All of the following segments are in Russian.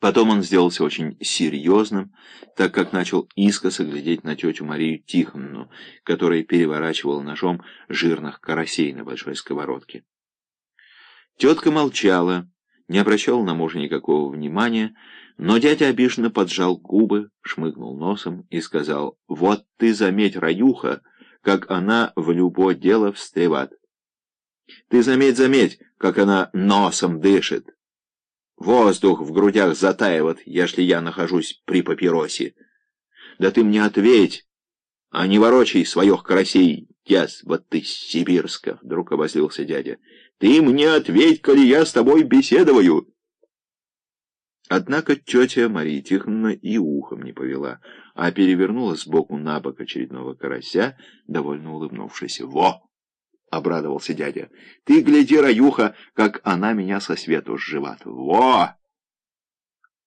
Потом он сделался очень серьезным, так как начал искоса глядеть на тетю Марию Тихоновну, которая переворачивала ножом жирных карасей на большой сковородке. Тетка молчала, не обращала на мужа никакого внимания, но дядя обиженно поджал губы, шмыгнул носом и сказал, «Вот ты заметь, Раюха, как она в любое дело встреват. Ты заметь, заметь, как она носом дышит. Воздух в грудях затаивает, если я нахожусь при папиросе. Да ты мне ответь, а не ворочай своих карасей, яс, вот ты сибирска, вдруг обозлился дядя. Ты мне ответь, коли я с тобой беседую. Однако тетя Мария Тихоновна и ухом не повела, а перевернула сбоку на бок очередного карася, довольно улыбнувшись. «Во!» — обрадовался дядя. «Ты гляди, Раюха, как она меня со свету сживат! Во!»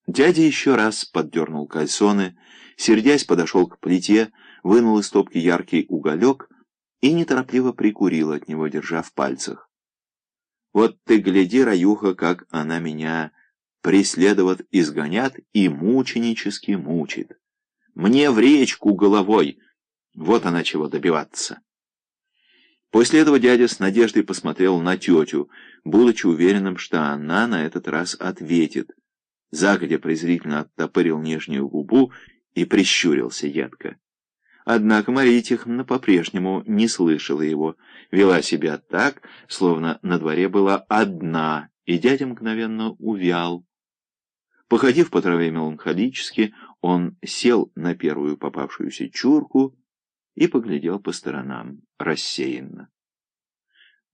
Дядя еще раз поддернул кальсоны, сердясь подошел к плите, вынул из топки яркий уголек и неторопливо прикурил от него, держа в пальцах. «Вот ты гляди, Раюха, как она меня преследоват, изгонят и мученически мучит. Мне в речку головой, вот она чего добиваться». После этого дядя с надеждой посмотрел на тетю, будучи уверенным, что она на этот раз ответит. Загодя презрительно оттопырил нижнюю губу и прищурился едко. Однако Мария Тихоновна по-прежнему не слышала его, вела себя так, словно на дворе была одна, и дядя мгновенно увял. Походив по траве меланхолически, он сел на первую попавшуюся чурку и поглядел по сторонам рассеянно.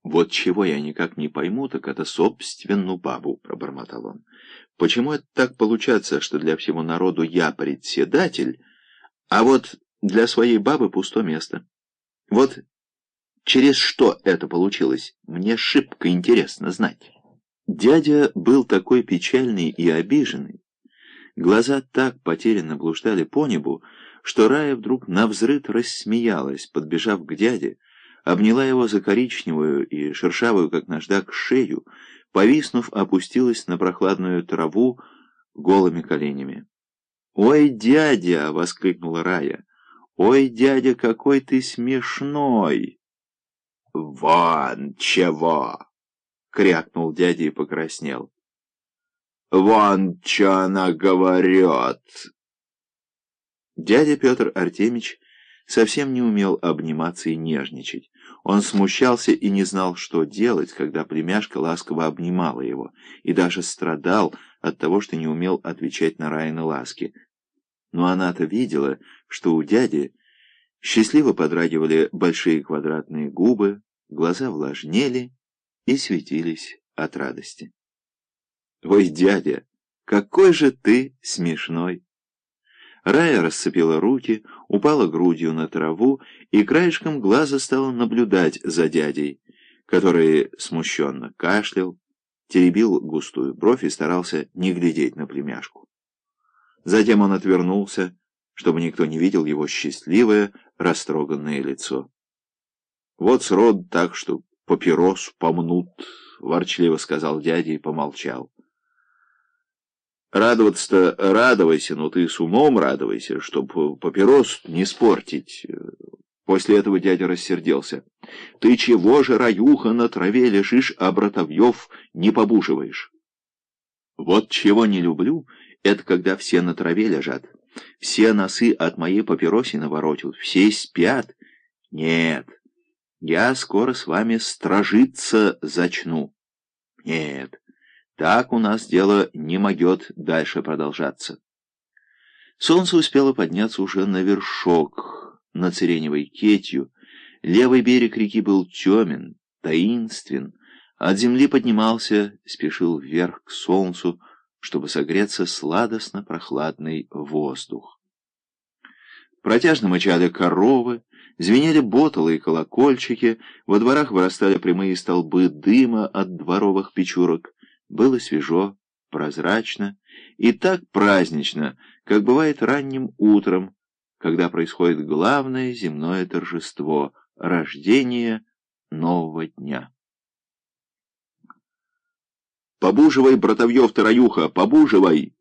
«Вот чего я никак не пойму, так это собственную бабу», — пробормотал он. «Почему это так получается, что для всего народу я председатель, а вот для своей бабы пусто место? Вот через что это получилось, мне шибко интересно знать». Дядя был такой печальный и обиженный, глаза так потерянно блуждали по небу, что Рая вдруг навзрыд рассмеялась, подбежав к дяде, обняла его за коричневую и шершавую, как наждак, шею, повиснув, опустилась на прохладную траву голыми коленями. «Ой, дядя!» — воскликнула Рая. «Ой, дядя, какой ты смешной!» «Вон чего!» — крякнул дядя и покраснел. «Вон что она говорит!» Дядя Петр Артемич совсем не умел обниматься и нежничать. Он смущался и не знал, что делать, когда племяшка ласково обнимала его, и даже страдал от того, что не умел отвечать на Райны ласки. Но она-то видела, что у дяди счастливо подрагивали большие квадратные губы, глаза влажнели и светились от радости. «Ой, дядя, какой же ты смешной!» Рая расцепила руки, упала грудью на траву и краешком глаза стала наблюдать за дядей, который смущенно кашлял, теребил густую бровь и старался не глядеть на племяшку. Затем он отвернулся, чтобы никто не видел его счастливое, растроганное лицо. «Вот срод так, что папирос помнут», — ворчливо сказал дядя и помолчал. Радоваться-то радовайся, но ты с умом радовайся, чтоб папирос не спортить. После этого дядя рассердился. Ты чего же, раюха, на траве лежишь, а братовьев не побуживаешь? Вот чего не люблю, это когда все на траве лежат. Все носы от моей папиросины воротят, все спят. Нет, я скоро с вами стражиться зачну. Нет. Так у нас дело не могет дальше продолжаться. Солнце успело подняться уже на вершок, над сиреневой кетью. Левый берег реки был темен, таинствен. От земли поднимался, спешил вверх к солнцу, чтобы согреться сладостно-прохладный воздух. Протяжно мычали коровы, звенели боталы и колокольчики, во дворах вырастали прямые столбы дыма от дворовых печурок. Было свежо, прозрачно и так празднично, как бывает ранним утром, когда происходит главное земное торжество — рождение нового дня. «Побуживай, братовьев Тараюха, побуживай!»